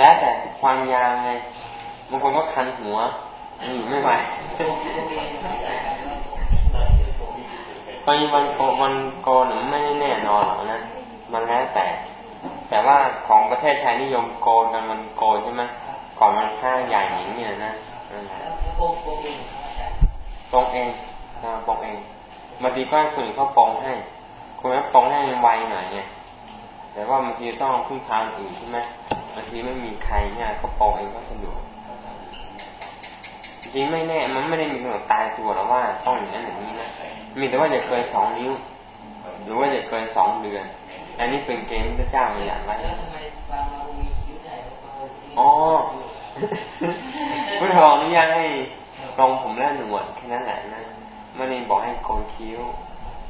ล้วแต่ความยาวไงบางคนก็คันหัวอยู่ไม่ไหวบางวันโกวันโกนไม่แน่นอนหรอกนะมันแล้วแต่ แต่ว่าของประเทศไทยนิยมโกนกันมันโกนใช่ไหมก่อนมันค่าใหญ่อย่างนี้นะนั่นแหละปองเองนะปองเองบางทีก็คนอื่นเขาปองให้คนนั้นปองให้มันไวหน่อยไงแต่ว่าบางทีต้องพึ่งพาอื่นใช่ไหมางทีไม่มีใครเนี่ยก็ปองเองก็สะดวกจริงไม่แน่ มันไม่ได้มีกำหนดตายตัวหรอกว่าต้องอย่างนั้นอย่างนี้นะมีแต่ว่าจะเกินสองนิ้ว หรือว่าจะเกินสองเดือน อันนี้เป็นเกณฑ์พระเจ้ามีอย่างไรอ๋อพระองค์อนุญาตให้ลงผมและหนวดแค่นั้นแหละนะไม่ได้บอกให้โกนคิ้ว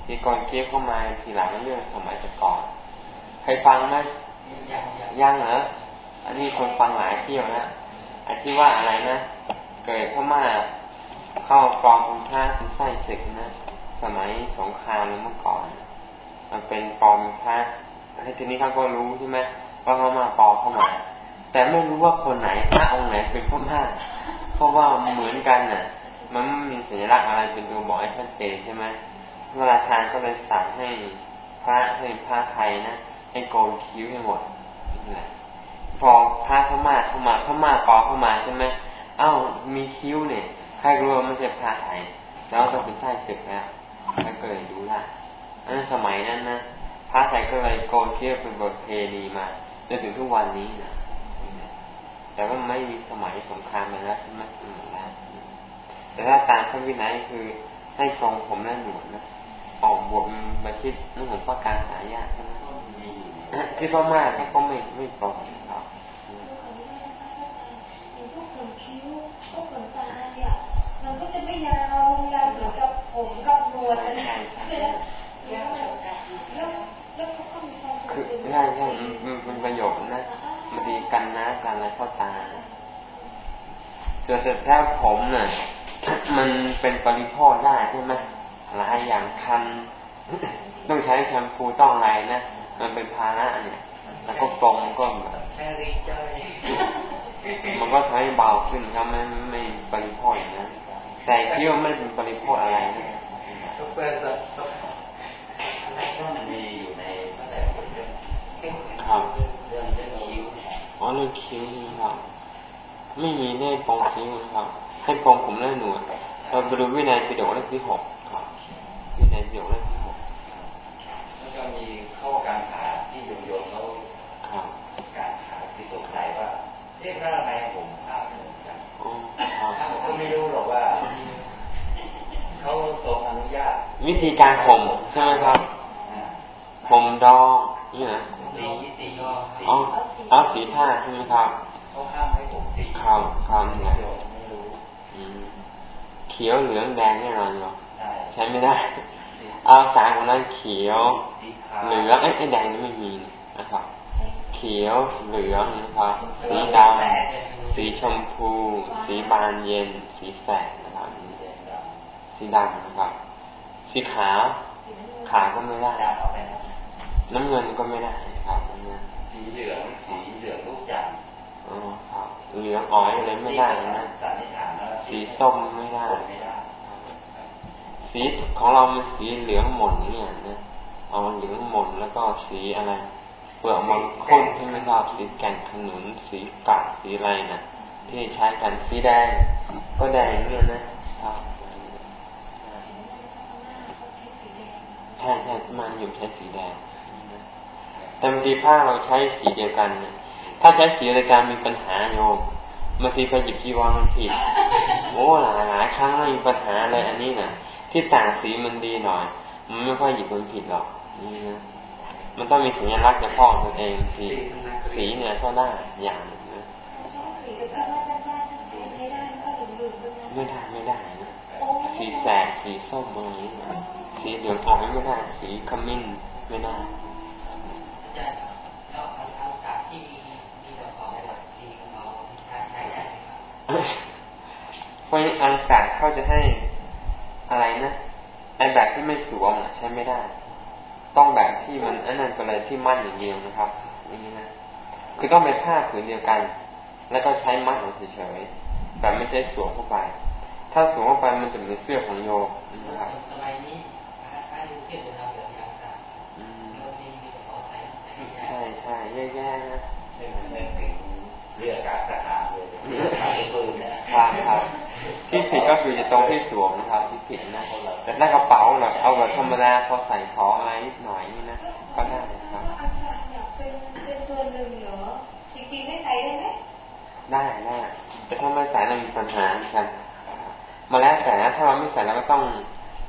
ที่โกนคิ้วเข้ามาทีหลังเรื่องสมัยแต่ก่อน ใครฟังไหมยังเหรอ อันนี้คนฟังหลายเที่ยวนะอันที่ว่าอะไรนะ เกิดเข้ามาเข้าปลอมเป็นพระเป็นไส้ศึกนะ สมัยสงครามเมื่อก่อน มันเป็นปอมพระทีนี้เขาก็รู้ใช่ไหมว่าเขามาปอมเข้ามา แต่ไม่รู้ว่าคนไหนพระองค์ไหนเป็นพระเพราะว่าเหมือนกันน่ะ มันไม่มีสัญลักษณ์อะไรเป็นตัวบอกให้ชัดเจนใช่ไหมเวลาทานก็เลยสั่งให้พระให้พระไทยนะให้โกนคิ้วให้หมดนี่แหละ พอพระเข้ามาเข้ามาเข้ามาปอเข้ามาใช่ไหมเอ้ามีคิ้วเนี่ยใครรู้ว่าไม่ใช่พระไทยแล้วก็เป็นไส้ศึกแล้วแล้วก็เลยรู้ละอันนั้นสมัยนั้นนะพระไทยก็เลยโกนคิ้วเป็นบทเพณีมาจนถึงทุกวันนี้นะแต่ว่าไม่มีสมัยสงครามมาแล้วใช่ไหมแล้วแต่ถ้าตามพระวินัยคือให้ทรงผมและหนวดนะออกบวชมาคิดนุ่งผมประการหายากใช่ไหมที่พ่อมาเขาก็ไม่ไม่ปลอมครับมันก็จะไม่ยาวลงยาวเหมือนกับผมกับนวดอะไรคือใช่ใช่มันเป็นประโยชน์นะมันดี กันน้ำกันอะไรเข้าตา ส่วนแต่ถ้าผมน่ะ มันเป็นปริพ่อได้ใช่ไหมหลายอย่างคัน ต้องใช้แชมพูต้องอะไรนะ มันเป็นภาระเนี่ย แล้วก็ปรงก็แบบมันก็ทำให้เบาขึ้นครับไม่ไม่ปริพ่ออย่างนั้นแต่คิดว่าไม่เป็นปริพ่ออะไรนะ คิ้วนะครับ ไม่มีแน่ปองคิ้วนะครับให้ปองผมแน่หนวดเราไปดูวินัยปิฎกเล่มที่หกครับวินัยปิฎกเล่มที่หกแล้วก็มีข้อการขาที่โยมโยมเขาการขาที่สงสัยว่าเรียกว่าอะไรผมภาพเหมือนกันผมก็ไม่รู้หรอกว่าเขาทรงอนุญาต วิธีการผมใช่ไหมครับผมดองนี่นะสีสีอ๋อ เอาสีผ้าใช่ไหมครับเขาห้ามให้ผมสีคำคำเนี่ยเขียวเหลืองแดงแน่นอนเนาะใช้ไม่ได้เอาสารของนั้นเขียวเหลืองไอ้แดงนี่ไม่มีนะครับ เขียวเหลืองนะครับสีดำสีชมพู สีบานเย็น สีแสดนะครับสีดำนะครับ สีขาว ขาก็ไม่ได้น้ำเงินก็ไม่ได้ครับน้ำเงิน สีเหลืองสีเหลืองลูกจันทร์อ๋อครับเหลืองอ้อยอะไรไม่ได้นะสีส้มไม่ได้ สีของเรามันสีเหลืองหม่นเนี่ยนะเอาเหลืองหม่นแล้วก็สีอะไรเปลือกมังคุดที่ไม่ชอบสีแก่นขนุนสีกัดสีอะไรนะที่ใช้กันสีแดงก็แดงเนี่ยนะครับใช่ใช่มันอยู่ใช้สีแดง แต่บางทีผ้าเราใช้สีเดียวกันนะถ้าใช้สีเดียวกันมีปัญหาโยมบางทีไปหยิบจีวรมันผิดโอ้หลายหลายครั้งมีปัญหาเลยอันนี้นะ่ะ ที่ต่างสีมันดีหน่อยมันไม่ค่อยหยิบมันผิดหรอกนี่นะมันต้องมีสัญลักษณ์เฉพาะตัวเองสีสีเนี่ยก็ได้อย่างนะไม่ได้ไม่ได้นะสีแสดสีส้มอะไรอย่างนี้สีเหลืองอ่อนไม่ได้ สีขมิ้นไม่ได้ เพราะอังกาศเขาจะให้อะไรนะไอแบบที่ไม่สวมใช้ไม่ได้ ต้องแบบที่มันอันนั้นเป็นอะไรที่มั่นอย่างเดียวนะครับนี่นะคือต้องเป็นผ้าผืนเดียวกัน แล้วก็ใช้มัดของเฉยๆแบบไม่ใช่สวมเข้าไป ถ้าสวมเข้าไปมันจะเหมือนเสื้อของโยนะครับสมัยนี้พระยุคเทียบจะทำแบบนี้ครับใช่ใช่แย่ๆนะเรื่องการทหารเลยปืนนะครับครับ ที่ผิดก็คือจะตรงที่สวมนะครับที่ผิดนะแต่ถ้ากระเป๋าแบบเอาแบบธรรมดาพอใส่ของอะไรนิดหน่อยนี่นะก็ได้ครับเป็นส่วนหนึ่งเหรอจริงๆไม่ใส่ได้ไหมได้ได้แต่ถ้าไม่ใส่เรามีปัญหากันมาแล้วแต่นะถ้าเราไม่ใส่เราก็ต้อง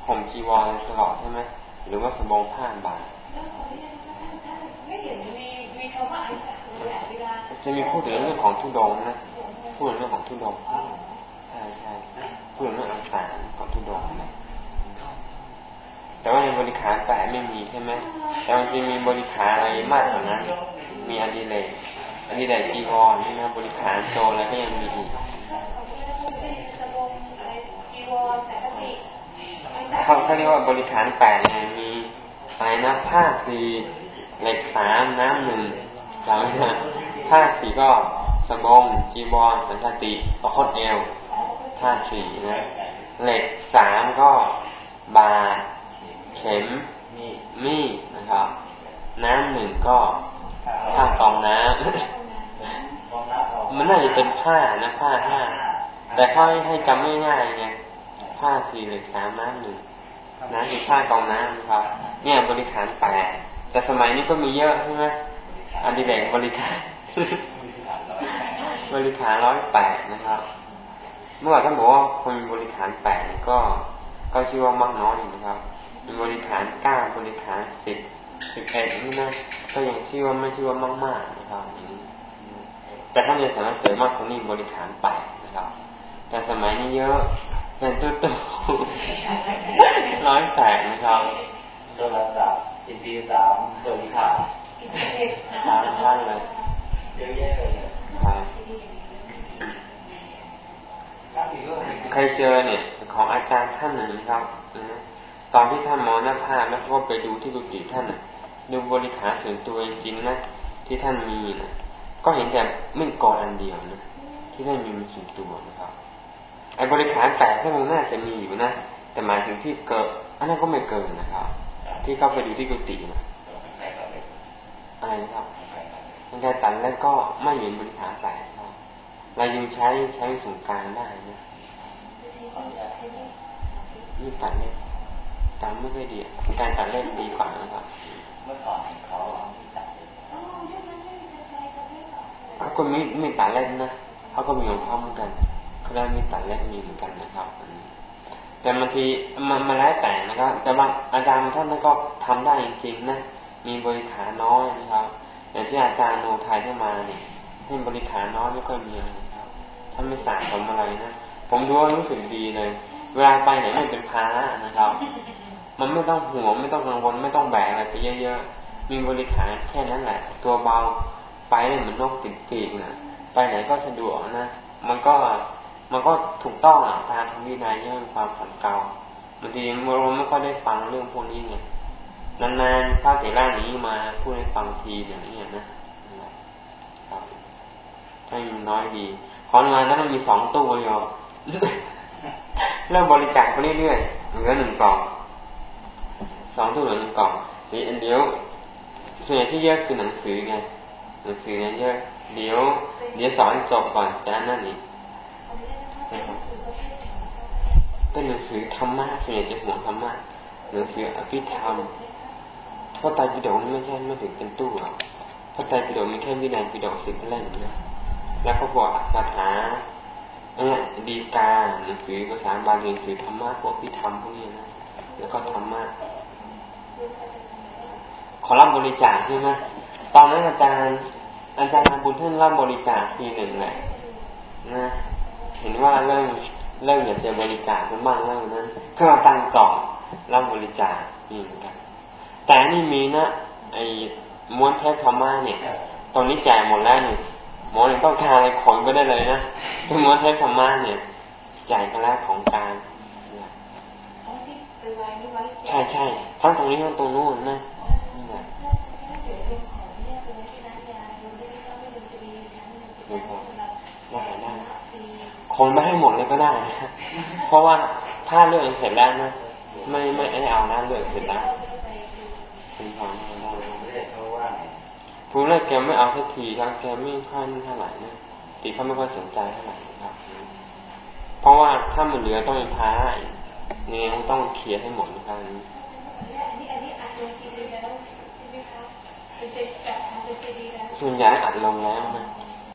ห่มจีวรตลอดใช่ไหมหรือว่าสบงผ้าบาไม่เห็นมีมีคำว่าจะมีพูดถึงเรื่องของทุดงนะพูดถึงเรื่องของทุดง ใช่พูดเรื่องอักษรของทุดงนะแต่ว่าในบริขารแปดไม่มีใช่ไหมแต่มันจะมีบริขารอะไรมากกว่านั้น มีอดีเลยอดีเลยจีวรนี่นะบริขารโจแล้วก็ยังมีอีกเขาเขาเรียกว่าบริขารแปดเนี่ยมีอะไรนะผ้าสีเหล็กสามน้ำหนึ่งสามผ้าสีก็สบงจีวรสันทติประคตเอว ผ้าสีนะ เหล็กสามก็บาเข็มมีดนะครับ น้ำหนึ่งก็ผ้ากองน้ำมันน่าจะเป็นผ้านะผ้าห้าแต่เขาให้จำไม่ง่ายไงผ้าสี่เหล็กสามน้ำหนึ่งน้ำคือผ้ากองน้ำนะครับ เนี่ยบริขารแปดแต่สมัยนี้ก็มีเยอะใช่ไหมอันดีแดงบริขารบริขารร้อยแปดนะครับ เมื่อท่านบอกว่าคนมีบริขารแปดก็ก็ชื่อว่ามากน้อยนะครับมีบริขารเก้าบริขารสิบสิบเอ็ดนี่นะก็ยังชื่อว่าไม่ชื่อว่ามากๆนะครับแต่ถ้าในสมัยเสริมมากคนนี้บริขารแปดนะครับ แต่สมัยนี้เยอะเป็นตู้ตู้ร้อยแปดนะครับโทรศัพท์อินดีสามบริขารสามท่านเลยเยอะแยะเลย ใครเจอเนี่ย ของอาจารย์ท่านหนึ่งครับตอนที่ท่านมอหน้าผ้าแล้วก็ไปดูที่กุฏิท่านดูบริขารส่วนตัวจริงนะที่ท่านมีนะก็เห็นแต่ไม่กออันเดียวนะที่ท่านมีมีส่วนตัวนะครับไอ้บริขารแปดท่านน่าจะมีอยู่นะแต่หมายถึงที่เกิดอันนั้นก็ไม่เกินนะครับ ที่เข้าไปดูที่กุฏินะอะไรครับมันจะตัดแล้วก็ไม่เห็นบริขารแปดเรายังใช้ใช้สงการได้นะ นี่ตัดเล็บตัดไม่ค่อยดีการตัดเล็บดีกว่านะครับเมื่อก่อนเขาตัดเขาก็ไม่ไม่ตัดเล็บนะเขาก็มีของเขาเหมือนกันเขาได้มีตัดเล็บมีเหมือนกันนะครับแต่บางทีมันมาแล้วแต่นะครับ แต่บางอาจารย์ท่านก็ทำได้จริงๆนะมีบริขารน้อยนะครับ อย่างที่อาจารย์โนไทยที่มาเนี่ยให้บริขารน้อยไม่ค่อยมีอะไรครับท่านไม่สะสมอะไรนะ ผมดูว่ารู้สึกดีเลย เวลาไปไหนไม่เป็นภาระนะครับ มันไม่ต้องห่วงไม่ต้องกังวลไม่ต้องแบกอะไรไปเยอะๆมีบริขารแค่นั้นแหละ ตัวเบาไปเลยเหมือนนกติดปีกนะไปไหนก็สะดวกนะมันก็มันก็ถูกต้องอะตามธรรมวินัยเนี่ยความผันเกาบางทีเราไม่ค่อยได้ฟังเรื่องพวกนี้ไงนานๆพระเถระนี้มาพูดให้ฟังทีอย่างนี้นะครับให้น้อยดีของงานนั้นมันมีสองตู้โยม เริ่มบริจาคไปเรื่อยๆเหลือหนึ่งกล่องสองตู้เหลือหนึ่งกล่องนี่เดี๋ยวส่วนใหญ่ที่เยอะคือหนังสือไงหนังสือเนี่ยเยอะเดี๋ยวเดี๋ยวสอนจบก่อนจะนั่นอีกเป็นหนังสือธรรมะส่วนใหญ่จะห่วงธรรมะหนังสืออภิธรรมเพราะไตรปิฎกไม่ใช่ไม่ถึงเป็นตู้หรอกพระไตรปิฎกมีแค่วินัยปิฎกสิบเล่มนะแล้วก็บอกคาถา เนี่ยดีกาหนังสือภาษาบาลีหนังสือธรรมะพวกพิธรรมพวกนี้นะแล้วก็ธรรมะขอรับบริจาคใช่ไหมตอนนั้นอาจารย์ อาจารย์บุญท่านรับบริจาคทีหนึ่งแหละนะเห็นว่าเริ่มเริ่มอยากจะบริจาคกันบ้างแล้วนั้นก็มาตั้งกล่องรับบริจาคนี่เหมือนกันแต่นี่มีนะไอ้ม้วนเทปธรรมะเนี่ย ตอนนี้จ่ายหมดแล้วนี่ หมอยังต้องการอะไรขนไปได้เลยนะทุกม้วนเทปธรรมะเนี่ยจ่ายไปแล้วของการใช่ใช่ทั้งตรงนี้ทั้งตรงนู้นนะได้ได้คนไม่ให้หมดเลยก็ได้ เพราะว่าถ้าเรื่องเสร็จแล้วนะไม่ไม่ไม่เอานะเรื่องเสร็จแล้วเป็นความไม่ได้เขาว่า ผู้แรกแกไม่เอาสักทีครับ แกไม่ค่อยเท่าไหร่นะตีเขาไม่ค่อยสนใจเท่าไหร่ครับ เพราะว่าถ้ามันเหลือต้องเป็นพาเนี่ยต้องเคลียร์ให้หมดนะครับส่วนใหญ่อัดลงแล้วนะ